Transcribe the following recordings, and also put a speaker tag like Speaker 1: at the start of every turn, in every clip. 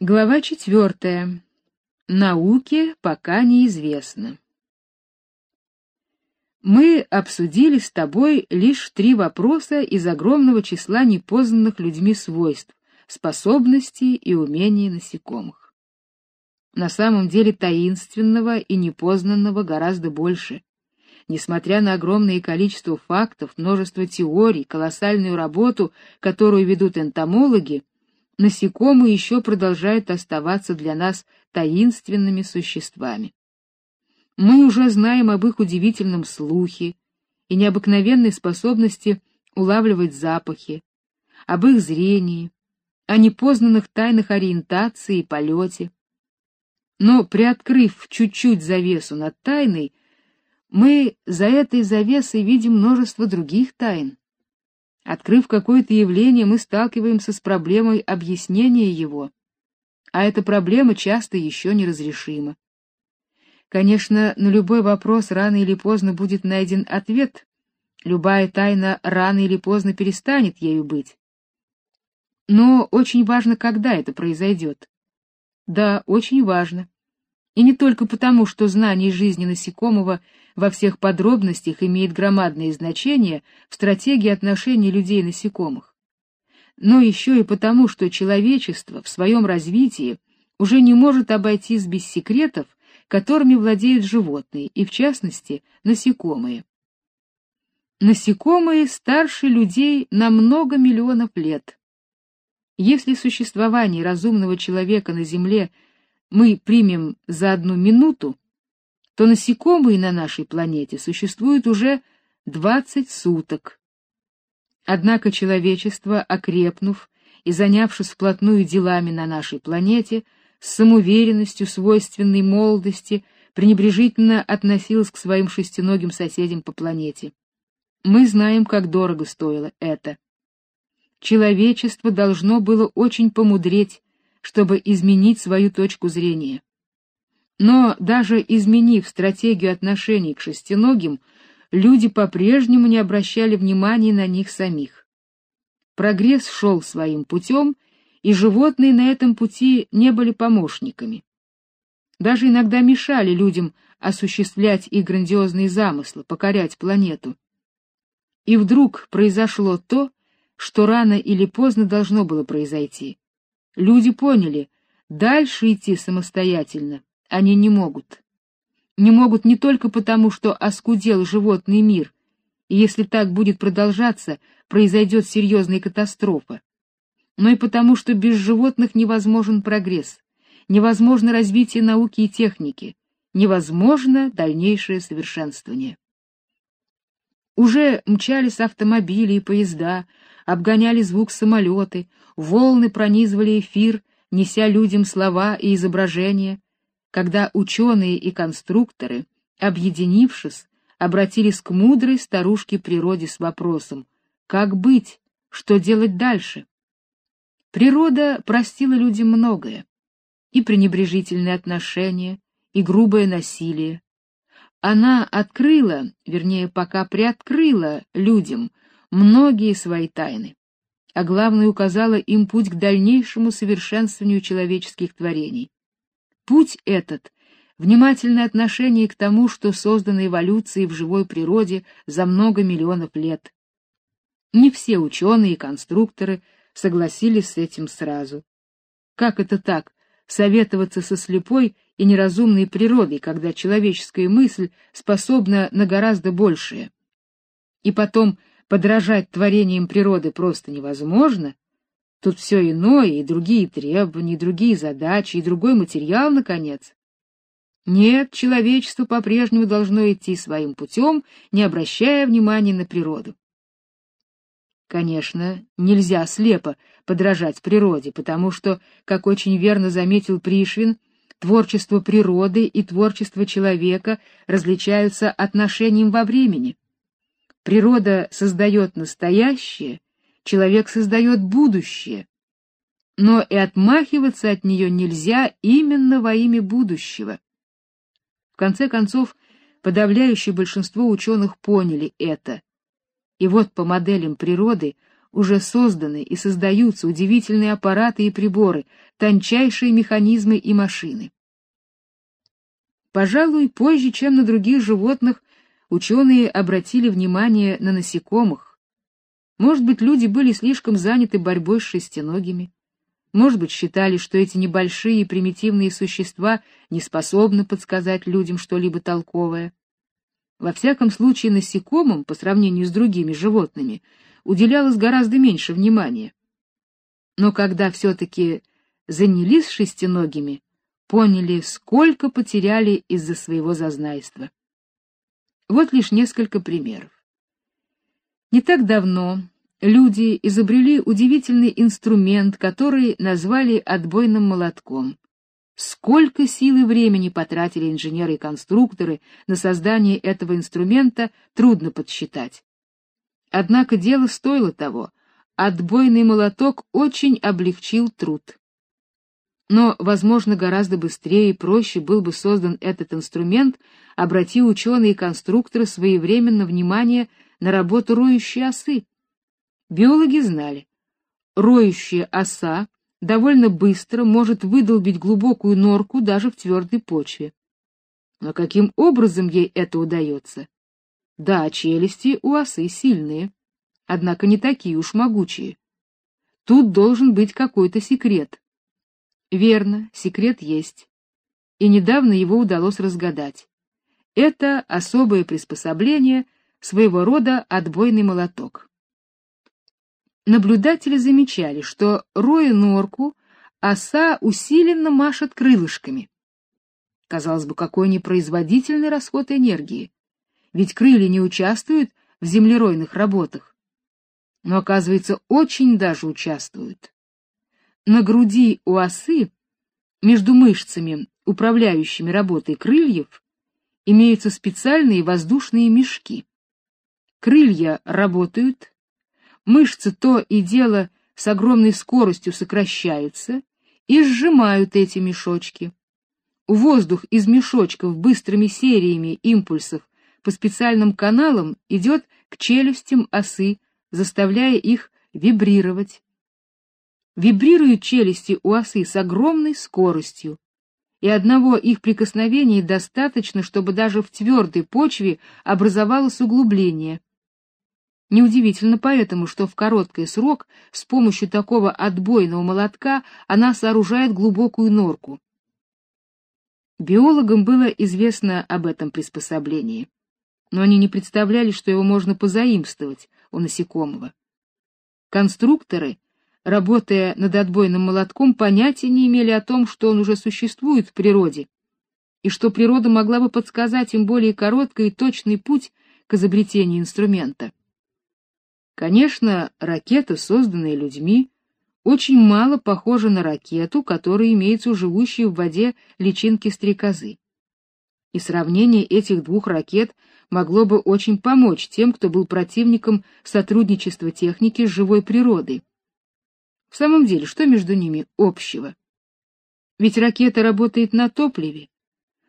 Speaker 1: Глава четвертая. Науке пока неизвестно. Мы обсудили с тобой лишь три вопроса из огромного числа непознанных людьми свойств, способностей и умений насекомых. На самом деле таинственного и непознанного гораздо больше. Несмотря на огромное количество фактов, множество теорий, колоссальную работу, которую ведут энтомологи, насекомые еще продолжают оставаться для нас таинственными существами. Мы уже знаем об их удивительном слухе и необыкновенной способности улавливать запахи, об их зрении, о непознанных тайнах ориентации и полете. Но приоткрыв чуть-чуть завесу над тайной, мы за этой завесой видим множество других тайн. Открыв какое-то явление, мы сталкиваемся с проблемой объяснения его, а эта проблема часто еще неразрешима. Конечно, на любой вопрос рано или поздно будет найден ответ. Любая тайна рано или поздно перестанет ею быть. Но очень важно, когда это произойдет. Да, очень важно. И не только потому, что знание жизни насекомого во всех подробностях имеет громадное значение в стратегии отношений людей и насекомых, но еще и потому, что человечество в своем развитии уже не может обойтись без секретов, которыми владеют животные, и в частности, насекомые. Насекомые старше людей на много миллионов лет. Если существование разумного человека на Земле – мы примем за одну минуту, то насекомые на нашей планете существуют уже 20 суток. Однако человечество, окрепнув и занявшись вплотную делами на нашей планете, с самоуверенностью, свойственной молодости, пренебрежительно относилось к своим шестиногим соседям по планете. Мы знаем, как дорого стоило это. Человечество должно было очень помудреть, чтобы изменить свою точку зрения. Но даже изменив стратегию отношений к шестиногим, люди по-прежнему не обращали внимания на них самих. Прогресс шел своим путем, и животные на этом пути не были помощниками. Даже иногда мешали людям осуществлять их грандиозные замыслы, покорять планету. И вдруг произошло то, что рано или поздно должно было произойти. Люди поняли, дальше идти самостоятельно они не могут. Не могут не только потому, что оскудел животный мир, и если так будет продолжаться, произойдет серьезная катастрофа, но и потому, что без животных невозможен прогресс, невозможно развитие науки и техники, невозможно дальнейшее совершенствование. Уже мчались автомобили и поезда, обгоняли звук самолеты, волны пронизывали эфир, неся людям слова и изображения, когда ученые и конструкторы, объединившись, обратились к мудрой старушке природе с вопросом: как быть, что делать дальше? Природа простила людям многое: и пренебрежительные отношения, и грубое насилие. Она открыла, вернее, пока приоткрыла людям многие свои тайны, а главное указала им путь к дальнейшему совершенствованию человеческих творений. Путь этот внимательное отношение к тому, что создано эволюцией в живой природе за много миллионов лет. Не все ученые и конструкторы согласились с этим сразу. Как это так советоваться со слепой и неразумной природой, когда человеческая мысль способна на гораздо большее? И потом подражать творениям природы просто невозможно. Тут все иное, и другие требования, и другие задачи, и другой материал, наконец. Нет, человечество по-прежнему должно идти своим путем, не обращая внимания на природу. Конечно, нельзя слепо подражать природе, потому что, как очень верно заметил Пришвин, творчество природы и творчество человека различаются отношением во времени. Природа создает настоящее, человек создает будущее. Но и отмахиваться от нее нельзя именно во имя будущего. В конце концов, подавляющее большинство ученых поняли это. И вот по моделям природы уже созданы и создаются удивительные аппараты и приборы, тончайшие механизмы и машины. Пожалуй, позже, чем на других животных, ученые обратили внимание на насекомых. Может быть, люди были слишком заняты борьбой с шестиногими. Может быть, считали, что эти небольшие и примитивные существа не способны подсказать людям что-либо толковое. Во всяком случае, насекомым, по сравнению с другими животными, уделялось гораздо меньше внимания. Но когда все-таки занялись шестиногими, поняли, сколько потеряли из-за своего зазнайства. Вот лишь несколько примеров. Не так давно люди изобрели удивительный инструмент, который назвали отбойным молотком. Сколько сил и времени потратили инженеры и конструкторы на создание этого инструмента, трудно подсчитать. Однако дело стоило того. Отбойный молоток очень облегчил труд. Но, возможно, гораздо быстрее и проще был бы создан этот инструмент, обрати ученые и конструкторы своевременно внимание на работу роющей осы. Биологи знали, роющая оса довольно быстро может выдолбить глубокую норку даже в твердой почве. Но каким образом ей это удается? Да, челюсти у осы сильные, однако не такие уж могучие. Тут должен быть какой-то секрет. Верно, секрет есть. И недавно его удалось разгадать. Это особое приспособление, своего рода отбойный молоток. Наблюдатели замечали, что, роя норку, оса усиленно машет крылышками. Казалось бы, какой непроизводительный расход энергии. Ведь крылья не участвуют в землеройных работах. Но, оказывается, очень даже участвуют. На груди у осы, между мышцами, управляющими работой крыльев, имеются специальные воздушные мешки. Крылья работают, мышцы то и дело с огромной скоростью сокращаются и сжимают эти мешочки. Воздух из мешочков быстрыми сериями импульсов по специальным каналам идет к челюстям осы, заставляя их вибрировать. Вибрируют челюсти у осы с огромной скоростью, и одного их прикосновения достаточно, чтобы даже в твердой почве образовалось углубление. Неудивительно поэтому, что в короткий срок с помощью такого отбойного молотка она сооружает глубокую норку. Биологам было известно об этом приспособлении, но они не представляли, что его можно позаимствовать у насекомого. Конструкторы работая над отбойным молотком, понятия не имели о том, что он уже существует в природе, и что природа могла бы подсказать им более короткий и точный путь к изобретению инструмента. Конечно, ракета, созданная людьми, очень мало похожа на ракету, которая имеется у живущей в воде личинки стрекозы. И сравнение этих двух ракет могло бы очень помочь тем, кто был противником сотрудничества техники с живой природой. В самом деле, что между ними общего? Ведь ракета работает на топливе,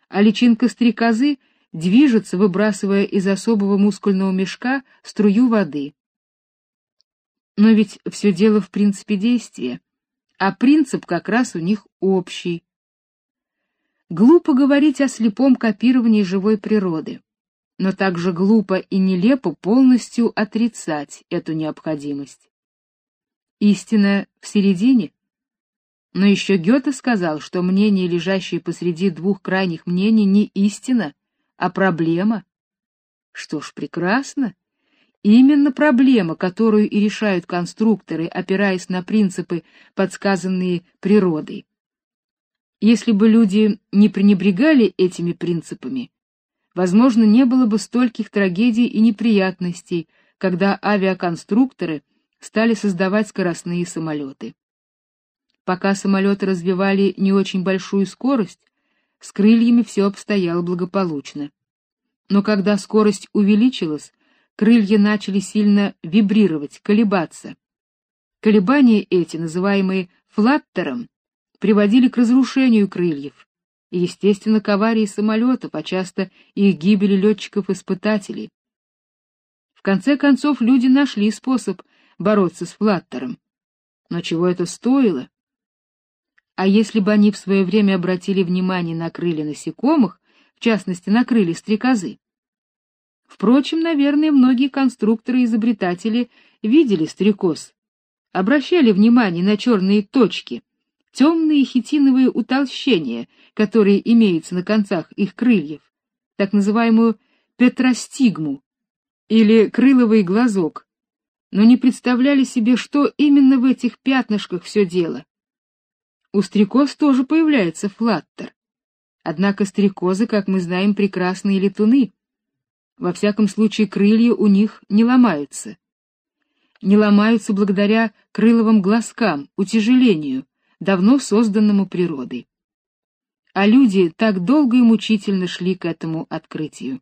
Speaker 1: а личинка стрекозы движется, выбрасывая из особого мускульного мешка струю воды. Но ведь все дело в принципе действия, а принцип как раз у них общий. Глупо говорить о слепом копировании живой природы, но также глупо и нелепо полностью отрицать эту необходимость. Истина в середине. Но еще Гёте сказал, что мнение, лежащее посреди двух крайних мнений, не истина, а проблема. Что ж, прекрасно. Именно проблема, которую и решают конструкторы, опираясь на принципы, подсказанные природой. Если бы люди не пренебрегали этими принципами, возможно, не было бы стольких трагедий и неприятностей, когда авиаконструкторы стали создавать скоростные самолеты. Пока самолеты развивали не очень большую скорость, с крыльями все обстояло благополучно. Но когда скорость увеличилась, крылья начали сильно вибрировать, колебаться. Колебания эти, называемые флаттером, приводили к разрушению крыльев и, естественно, к аварии самолетов, а часто и к гибели летчиков-испытателей. В конце концов люди нашли способ бороться с флаттером. Но чего это стоило? А если бы они в свое время обратили внимание на крылья насекомых, в частности, на крылья стрекозы? Впрочем, наверное, многие конструкторы и изобретатели видели стрекоз, обращали внимание на черные точки, темные хитиновые утолщения, которые имеются на концах их крыльев, так называемую петростигму или крыловый глазок, но не представляли себе, что именно в этих пятнышках все дело. У стрекоз тоже появляется флаттер. Однако стрекозы, как мы знаем, прекрасные летуны. Во всяком случае, крылья у них не ломаются. Не ломаются благодаря крыловым глазкам, утяжелению, давно созданному природой. А люди так долго и мучительно шли к этому открытию.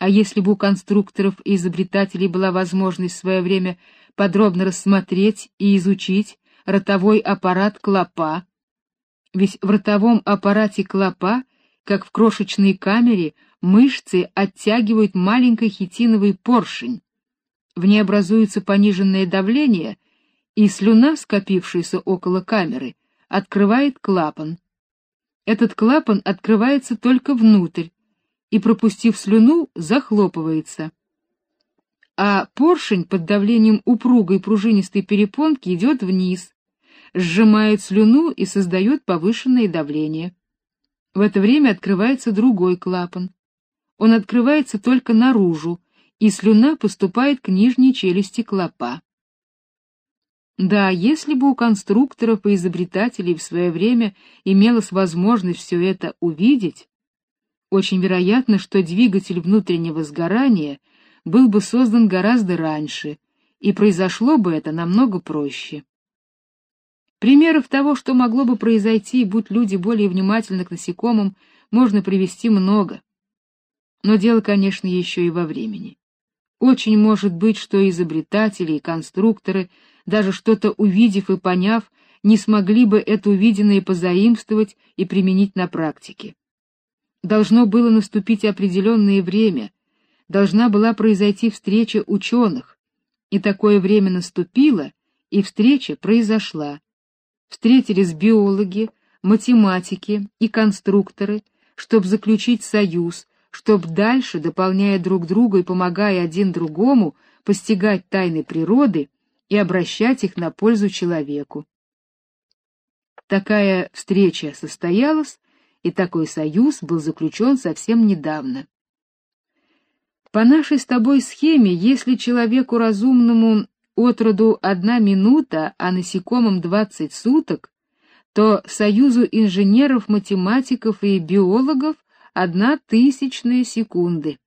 Speaker 1: А если бы у конструкторов и изобретателей была возможность в свое время подробно рассмотреть и изучить ротовой аппарат клопа. Ведь в ротовом аппарате клопа, как в крошечной камере, мышцы оттягивают маленький хитиновый поршень. В ней образуется пониженное давление, и слюна, скопившаяся около камеры, открывает клапан. Этот клапан открывается только внутрь и, пропустив слюну, захлопывается а поршень под давлением упругой пружинистой перепонки идет вниз, сжимает слюну и создает повышенное давление. В это время открывается другой клапан. Он открывается только наружу, и слюна поступает к нижней челюсти клопа. Да, если бы у конструкторов и изобретателей в свое время имелась возможность все это увидеть, очень вероятно, что двигатель внутреннего сгорания — был бы создан гораздо раньше, и произошло бы это намного проще. Примеров того, что могло бы произойти, будь люди более внимательны к насекомым, можно привести много. Но дело, конечно, еще и во времени. Очень может быть, что изобретатели и конструкторы, даже что-то увидев и поняв, не смогли бы это увиденное позаимствовать и применить на практике. Должно было наступить определенное время, должна была произойти встреча ученых, и такое время наступило, и встреча произошла. Встретились биологи, математики и конструкторы, чтобы заключить союз, чтобы дальше, дополняя друг друга и помогая один другому, постигать тайны природы и обращать их на пользу человеку. Такая встреча состоялась, и такой союз был заключен совсем недавно. По нашей с тобой схеме, если человеку разумному от роду одна минута, а насекомым двадцать суток, то союзу инженеров, математиков и биологов одна тысячная секунды.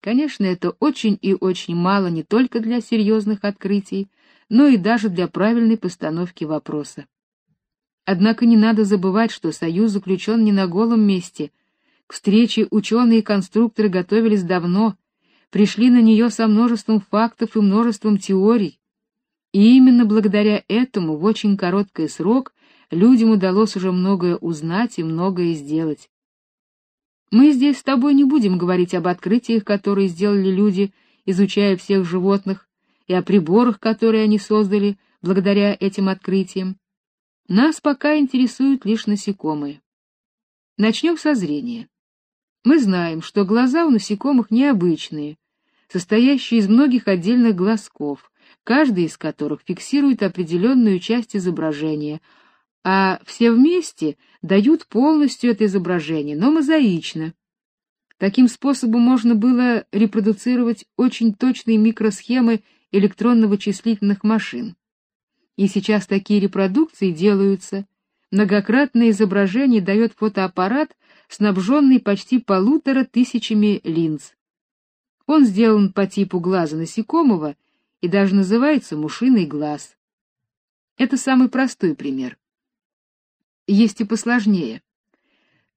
Speaker 1: Конечно, это очень и очень мало не только для серьезных открытий, но и даже для правильной постановки вопроса. Однако не надо забывать, что союз заключен не на голом месте. К встрече ученые и конструкторы готовились давно, пришли на нее со множеством фактов и множеством теорий. И именно благодаря этому в очень короткий срок людям удалось уже многое узнать и многое сделать. Мы здесь с тобой не будем говорить об открытиях, которые сделали люди, изучая всех животных, и о приборах, которые они создали благодаря этим открытиям. Нас пока интересуют лишь насекомые. Начнем со зрения. Мы знаем, что глаза у насекомых необычные, состоящий из многих отдельных глазков, каждый из которых фиксирует определенную часть изображения, а все вместе дают полностью это изображение, но мозаично. Таким способом можно было репродуцировать очень точные микросхемы электронно-вычислительных машин. И сейчас такие репродукции делаются. Многократное изображение дает фотоаппарат, снабженный почти полутора тысячами линз. Он сделан по типу глаза насекомого и даже называется мушиный глаз. Это самый простой пример. Есть и посложнее.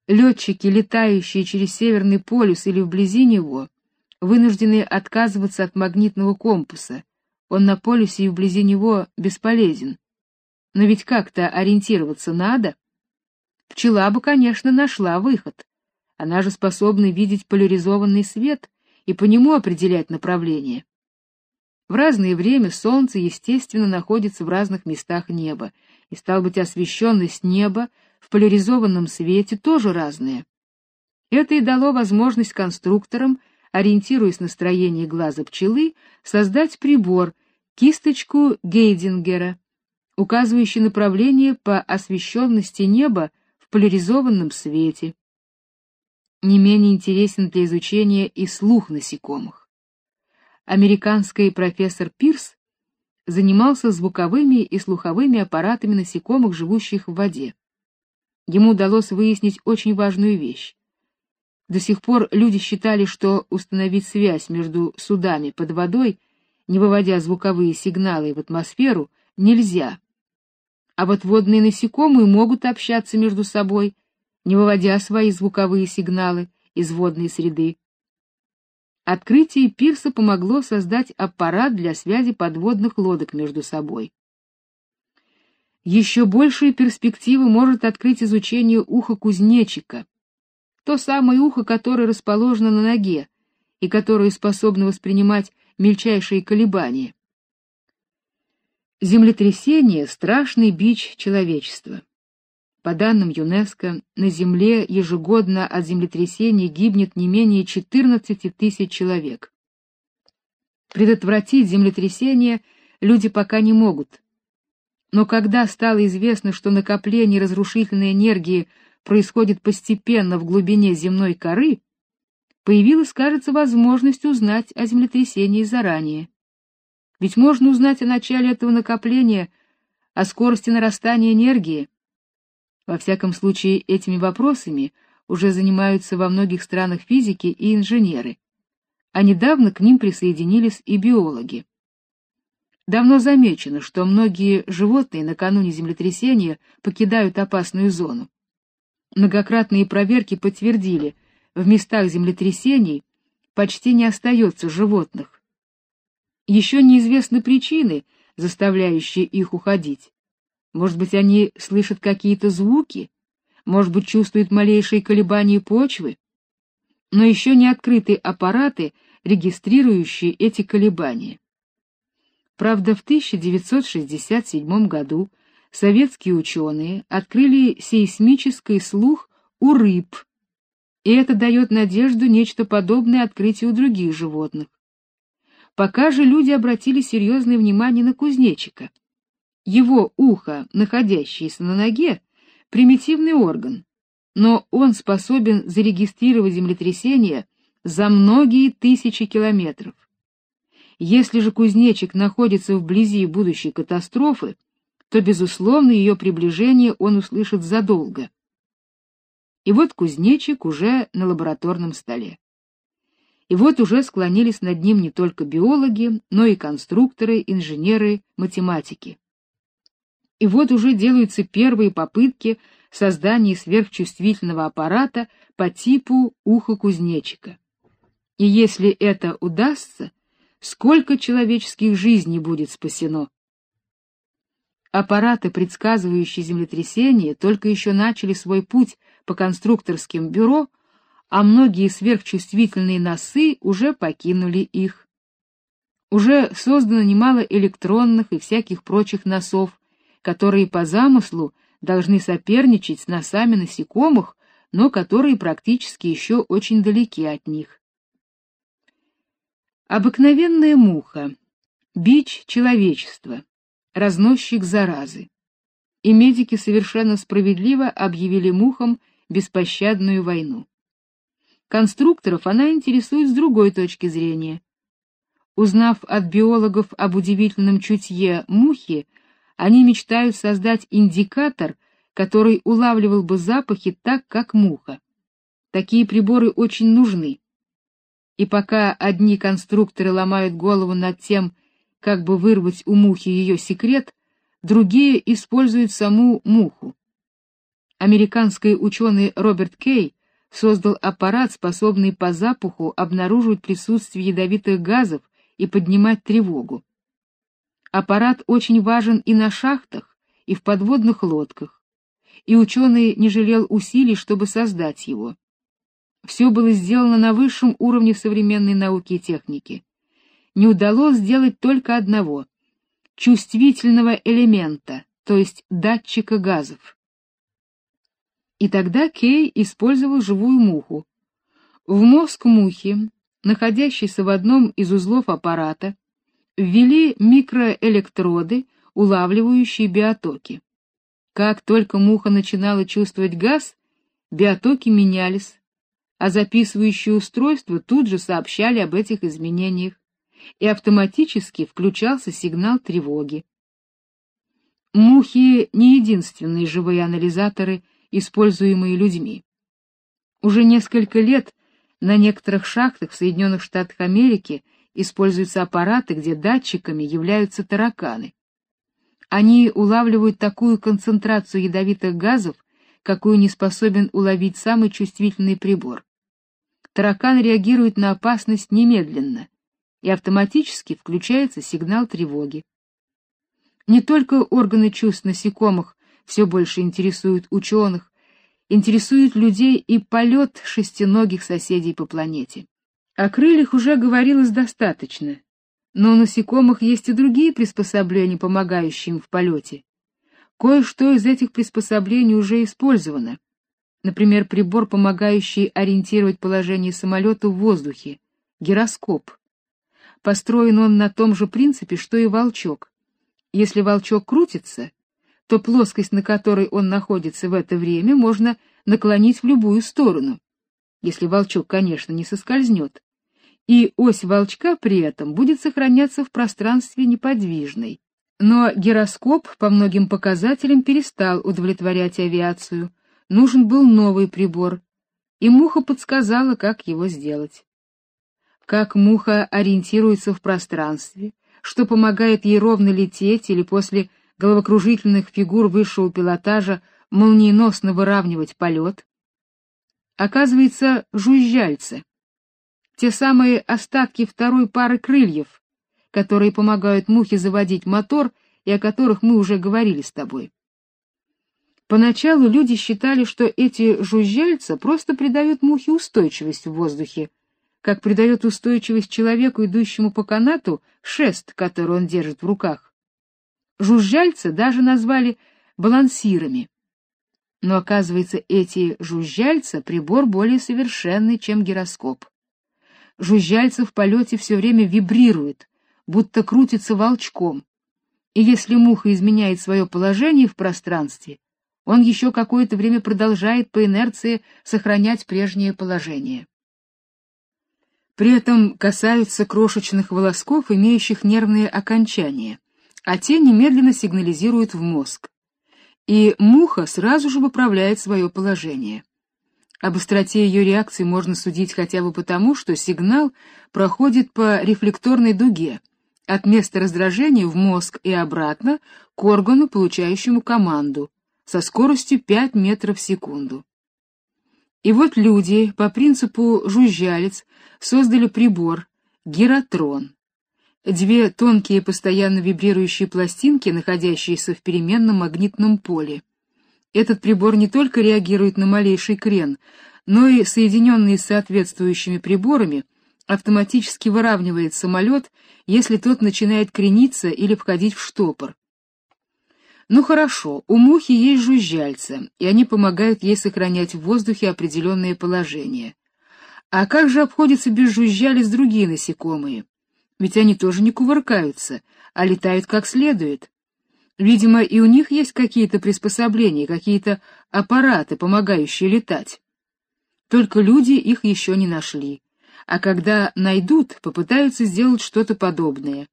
Speaker 1: Летчики, летающие через Северный полюс или вблизи него, вынуждены отказываться от магнитного компаса. Он на полюсе и вблизи него бесполезен. Но ведь как-то ориентироваться надо. Пчела бы, конечно, нашла выход. Она же способна видеть поляризованный свет и по нему определять направление. В разное время солнце, естественно, находится в разных местах неба, и стал быть освещенность неба в поляризованном свете тоже разная. Это и дало возможность конструкторам, ориентируясь на строение глаза пчелы, создать прибор, кисточку Гейдингера, указывающий направление по освещенности неба в поляризованном свете. Не менее интересен для изучения и слух насекомых. Американский профессор Пирс занимался звуковыми и слуховыми аппаратами насекомых, живущих в воде. Ему удалось выяснить очень важную вещь. До сих пор люди считали, что установить связь между судами под водой, не выводя звуковые сигналы в атмосферу, нельзя. А вот водные насекомые могут общаться между собой, не выводя свои звуковые сигналы из водной среды. Открытие Пирса помогло создать аппарат для связи подводных лодок между собой. Еще большие перспективы может открыть изучение уха кузнечика, то самое ухо, которое расположено на ноге и которое способно воспринимать мельчайшие колебания. Землетрясение страшный бич человечества. По данным ЮНЕСКО, на Земле ежегодно от землетрясений гибнет не менее 14 тысяч человек. Предотвратить землетрясение люди пока не могут. Но когда стало известно, что накопление разрушительной энергии происходит постепенно в глубине земной коры, появилась, кажется, возможность узнать о землетрясении заранее. Ведь можно узнать о начале этого накопления, о скорости нарастания энергии, во всяком случае, этими вопросами уже занимаются во многих странах физики и инженеры, а недавно к ним присоединились и биологи. Давно замечено, что многие животные накануне землетрясения покидают опасную зону. Многократные проверки подтвердили, в местах землетрясений почти не остается животных. Еще неизвестны причины, заставляющие их уходить. Может быть, они слышат какие-то звуки, может быть, чувствуют малейшие колебания почвы, но еще не открыты аппараты, регистрирующие эти колебания. Правда, в 1967 году советские ученые открыли сейсмический слух у рыб, и это дает надежду нечто подобное открытию у других животных. Пока же люди обратили серьезное внимание на кузнечика — его ухо, находящееся на ноге, примитивный орган, но он способен зарегистрировать землетрясение за многие тысячи километров. Если же кузнечик находится вблизи будущей катастрофы, то безусловно ее приближение он услышит задолго. И вот кузнечик уже на лабораторном столе. И вот уже склонились над ним не только биологи, но и конструкторы, инженеры, математики. И вот уже делаются первые попытки создания сверхчувствительного аппарата по типу уха кузнечика. И если это удастся, сколько человеческих жизней будет спасено? Аппараты, предсказывающие землетрясения, только еще начали свой путь по конструкторским бюро, а многие сверхчувствительные носы уже покинули их. Уже создано немало электронных и всяких прочих носов, которые по замыслу должны соперничать с носами насекомых, но которые практически еще очень далеки от них. Обыкновенная муха, бич человечества, разносчик заразы. И медики совершенно справедливо объявили мухам беспощадную войну. Конструкторов она интересует с другой точки зрения. Узнав от биологов об удивительном чутье мухи, они мечтают создать индикатор, который улавливал бы запахи так, как муха. Такие приборы очень нужны. И пока одни конструкторы ломают голову над тем, как бы вырвать у мухи ее секрет, другие используют саму муху. Американский ученый Роберт Кей создал аппарат, способный по запаху обнаруживать присутствие ядовитых газов и поднимать тревогу. Аппарат очень важен и на шахтах, и в подводных лодках, и ученый не жалел усилий, чтобы создать его. Все было сделано на высшем уровне современной науки и техники. не удалось сделать только одного — чувствительного элемента, то есть датчика газов. И тогда Кей использовал живую муху. В мозг мухи, находящейся в одном из узлов аппарата, ввели микроэлектроды, улавливающие биотоки. Как только муха начинала чувствовать газ, биотоки менялись, а записывающие устройства тут же сообщали об этих изменениях, и автоматически включался сигнал тревоги. Мухи не единственные живые анализаторы, используемые людьми. Уже несколько лет на некоторых шахтах в Соединенных Штатах Америки используются аппараты, где датчиками являются тараканы. Они улавливают такую концентрацию ядовитых газов, какую не способен уловить самый чувствительный прибор. Таракан реагирует на опасность немедленно, и автоматически включается сигнал тревоги. Не только органы чувств насекомых все больше интересуют ученых, интересует людей и полет шестиногих соседей по планете. О крыльях уже говорилось достаточно, но у насекомых есть и другие приспособления, помогающие им в полете. Кое-что из этих приспособлений уже использовано. Например, прибор, помогающий ориентировать положение самолета в воздухе, гироскоп. Построен он на том же принципе, что и волчок. Если волчок крутится, то плоскость, на которой он находится в это время, можно наклонить в любую сторону, если волчок, конечно, не соскользнет. И ось волчка при этом будет сохраняться в пространстве неподвижной. Но гироскоп по многим показателям перестал удовлетворять авиацию. Нужен был новый прибор, и муха подсказала, как его сделать. Как муха ориентируется в пространстве, что помогает ей ровно лететь или после головокружительных фигур высшего пилотажа молниеносно выравнивать полет. Оказывается, жужжальцы. Те самые остатки второй пары крыльев, которые помогают мухе заводить мотор и о которых мы уже говорили с тобой. Поначалу люди считали, что эти жужжальца просто придают мухе устойчивость в воздухе, как придает устойчивость человеку, идущему по канату, шест, который он держит в руках. Жужжальца даже назвали балансирами. Но оказывается, эти жужжальца прибор более совершенный, чем гироскоп. Жужжальца в полете все время вибрирует, будто крутится волчком. И если муха изменяет свое положение в пространстве, он еще какое-то время продолжает по инерции сохранять прежнее положение. При этом касаются крошечных волосков, имеющих нервные окончания, а те немедленно сигнализируют в мозг. И муха сразу же выправляет свое положение. Об остроте ее реакции можно судить хотя бы потому, что сигнал проходит по рефлекторной дуге от места раздражения в мозг и обратно к органу, получающему команду, со скоростью 5 метров в секунду. И вот люди по принципу жужжалец создали прибор гиротрон. Две тонкие постоянно вибрирующие пластинки, находящиеся в переменном магнитном поле. Этот прибор не только реагирует на малейший крен, но и соединенный с соответствующими приборами автоматически выравнивает самолет, если тот начинает крениться или входить в штопор. Ну хорошо, у мухи есть жужжальца, и они помогают ей сохранять в воздухе определенное положение. А как же обходятся без жужжалец другие насекомые? Ведь они тоже не кувыркаются, а летают как следует. Видимо, и у них есть какие-то приспособления, какие-то аппараты, помогающие летать. Только люди их еще не нашли. А когда найдут, попытаются сделать что-то подобное.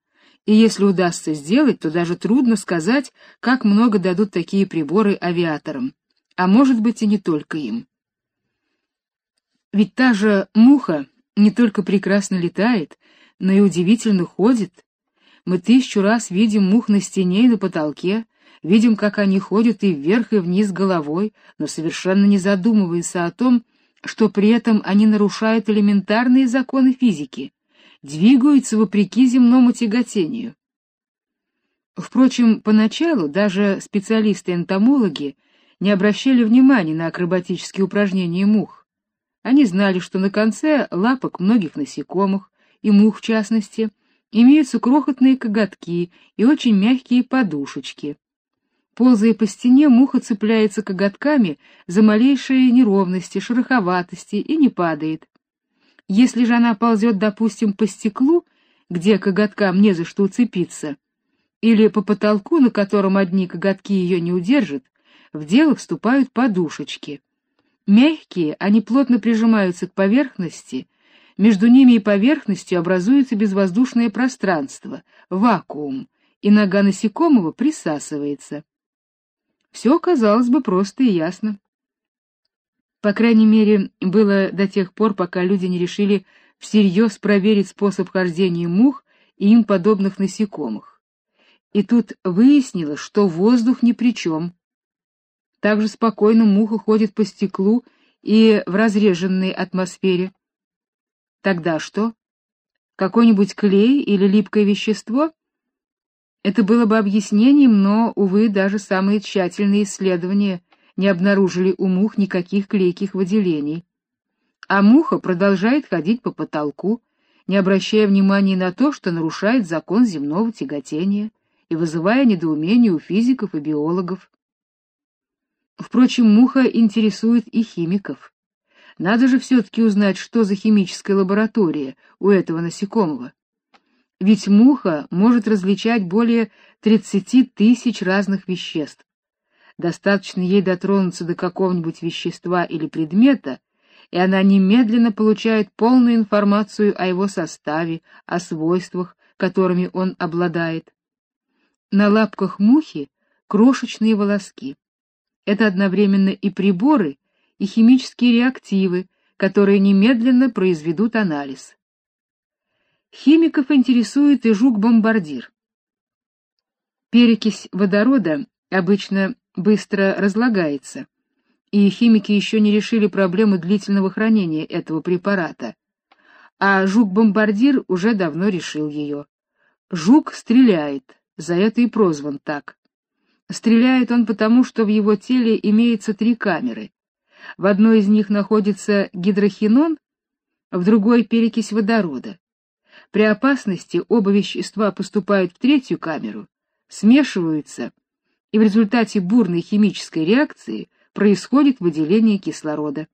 Speaker 1: И если удастся сделать, то даже трудно сказать, как много дадут такие приборы авиаторам. А может быть и не только им. Ведь та же муха не только прекрасно летает, но и удивительно ходит. Мы тысячу раз видим мух на стене и на потолке, видим, как они ходят и вверх, и вниз головой, но совершенно не задумываясь о том, что при этом они нарушают элементарные законы физики, двигаются вопреки земному тяготению. Впрочем, поначалу даже специалисты-энтомологи не обращали внимания на акробатические упражнения мух. Они знали, что на конце лапок многих насекомых, и мух в частности, имеются крохотные коготки и очень мягкие подушечки. Ползая по стене, муха цепляется коготками за малейшие неровности, шероховатости и не падает. Если же она ползет, допустим, по стеклу, где коготкам не за что уцепиться, или по потолку, на котором одни коготки ее не удержат, в дело вступают подушечки. Мягкие, они плотно прижимаются к поверхности, между ними и поверхностью образуется безвоздушное пространство, вакуум, и нога насекомого присасывается. Все, казалось бы, просто и ясно. По крайней мере, было до тех пор, пока люди не решили всерьез проверить способ хождения мух и им подобных насекомых. И тут выяснилось, что воздух ни при чем. Так же спокойно муха ходит по стеклу и в разреженной атмосфере. Тогда что? Какой-нибудь клей или липкое вещество? Это было бы объяснением, но, увы, даже самые тщательные исследования не обнаружили у мух никаких клейких выделений. А муха продолжает ходить по потолку, не обращая внимания на то, что нарушает закон земного тяготения и вызывая недоумение у физиков и биологов. Впрочем, муха интересует и химиков. Надо же все-таки узнать, что за химическая лаборатория у этого насекомого. Ведь муха может различать более 30 тысяч разных веществ. Достаточно ей дотронуться до какого-нибудь вещества или предмета, и она немедленно получает полную информацию о его составе, о свойствах, которыми он обладает. На лапках мухи крошечные волоски. Это одновременно и приборы, и химические реактивы, которые немедленно произведут анализ. Химиков интересует и жук-бомбардир. Перекись водорода обычно быстро разлагается, и химики еще не решили проблему длительного хранения этого препарата. А жук-бомбардир уже давно решил ее. Жук стреляет, за это и прозван так. Стреляет он потому, что в его теле имеется три камеры. В одной из них находится гидрохинон, в другой перекись водорода. При опасности оба вещества поступают в третью камеру, смешиваются, и в результате бурной химической реакции происходит выделение кислорода.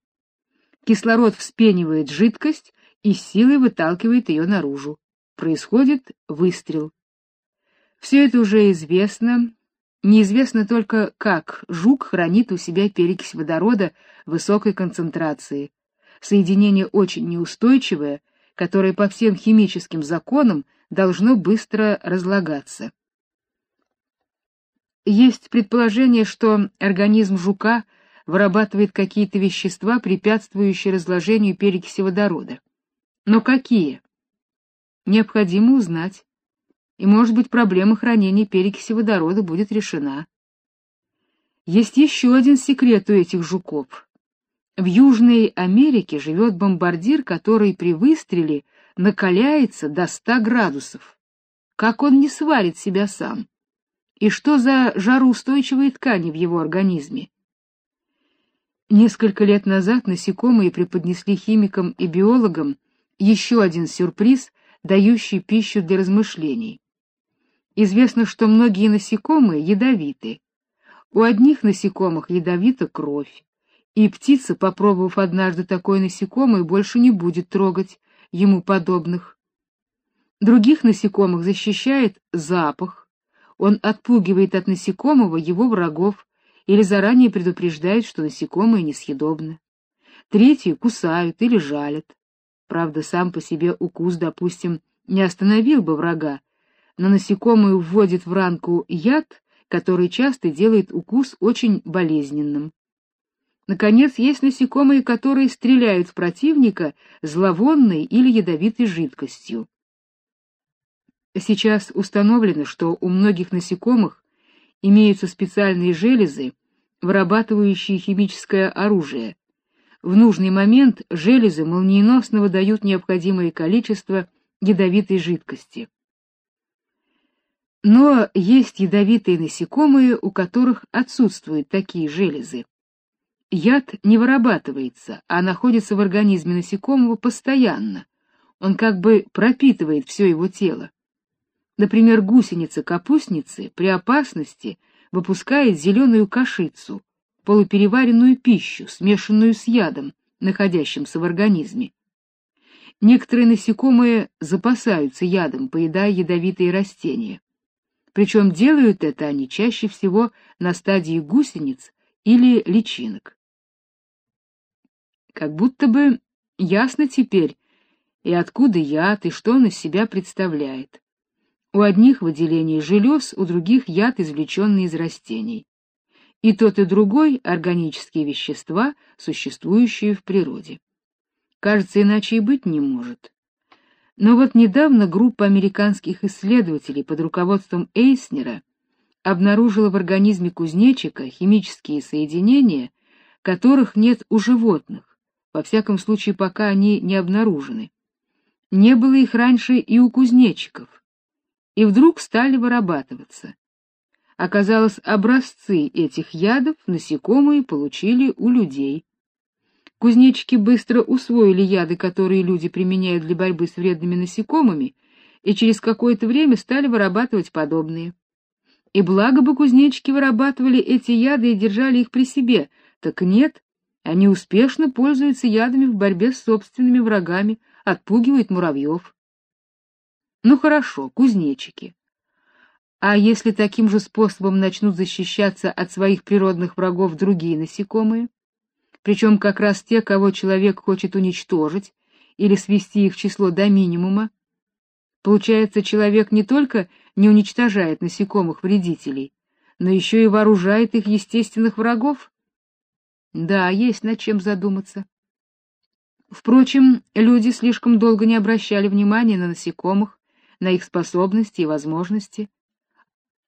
Speaker 1: Кислород вспенивает жидкость и силой выталкивает ее наружу. Происходит выстрел. Все это уже известно, неизвестно только, как жук хранит у себя перекись водорода высокой концентрации. Соединение очень неустойчивое которое по всем химическим законам должно быстро разлагаться. Есть предположение, что организм жука вырабатывает какие-то вещества, препятствующие разложению перекиси водорода. Но какие? Необходимо узнать. И, может быть, проблема хранения перекиси водорода будет решена. Есть еще один секрет у этих жуков. В Южной Америке живет бомбардир, который при выстреле накаляется до 100 градусов. Как он не сварит себя сам? И что за жароустойчивые ткани в его организме? Несколько лет назад насекомые преподнесли химикам и биологам еще один сюрприз, дающий пищу для размышлений. Известно, что многие насекомые ядовиты. У одних насекомых ядовита кровь, и птица, попробовав однажды такое насекомое, больше не будет трогать ему подобных. Других насекомых защищает запах. Он отпугивает от насекомого его врагов или заранее предупреждает, что насекомое несъедобно. Третьи кусают или жалят. Правда, сам по себе укус, допустим, не остановил бы врага, но насекомое вводит в ранку яд, который часто делает укус очень болезненным. Наконец, есть насекомые, которые стреляют в противника зловонной или ядовитой жидкостью. Сейчас установлено, что у многих насекомых имеются специальные железы, вырабатывающие химическое оружие. В нужный момент железы молниеносно выдают необходимое количество ядовитой жидкости. Но есть ядовитые насекомые, у которых отсутствуют такие железы. Яд не вырабатывается, а находится в организме насекомого постоянно. Он как бы пропитывает все его тело. Например, гусеница-капустницы при опасности выпускает зеленую кашицу, полупереваренную пищу, смешанную с ядом, находящимся в организме. Некоторые насекомые запасаются ядом, поедая ядовитые растения. Причем делают это они чаще всего на стадии гусениц или личинок. Как будто бы ясно теперь, и откуда яд, и что он из себя представляет. У одних выделение желез, у других яд, извлеченный из растений. И тот и другой органические вещества, существующие в природе. Кажется, иначе и быть не может. Но вот недавно группа американских исследователей под руководством Эйснера обнаружила в организме кузнечика химические соединения, которых нет у животных, во всяком случае, пока они не обнаружены. Не было их раньше и у кузнечиков. И вдруг стали вырабатываться. Оказалось, образцы этих ядов насекомые получили у людей. Кузнечики быстро усвоили яды, которые люди применяют для борьбы с вредными насекомыми, и через какое-то время стали вырабатывать подобные. И благо бы кузнечики вырабатывали эти яды и держали их при себе, так нет, они успешно пользуются ядами в борьбе с собственными врагами, отпугивают муравьев. Ну хорошо, кузнечики. А если таким же способом начнут защищаться от своих природных врагов другие насекомые? Причем как раз те, кого человек хочет уничтожить или свести их число до минимума. Получается, человек не только не уничтожает насекомых-вредителей, но еще и вооружает их естественных врагов? Да, есть над чем задуматься. Впрочем, люди слишком долго не обращали внимания на насекомых, на их способности и возможности.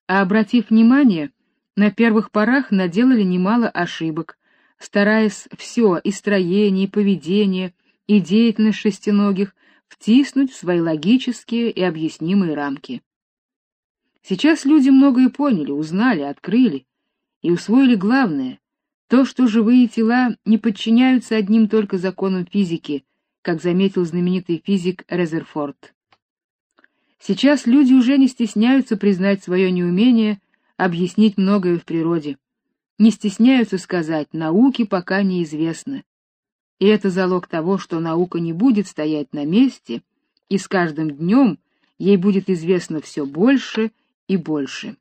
Speaker 1: А обратив внимание, на первых порах наделали немало ошибок, стараясь все и строение, и поведение, и деятельность шестиногих втиснуть в свои логические и объяснимые рамки. Сейчас люди многое поняли, узнали, открыли и усвоили главное — то, что живые тела не подчиняются одним только законам физики, как заметил знаменитый физик Резерфорд. Сейчас люди уже не стесняются признать свое неумение объяснить многое в природе не стесняются сказать, науке пока неизвестно. И это залог того, что наука не будет стоять на месте, и с каждым днем ей будет известно все больше и больше.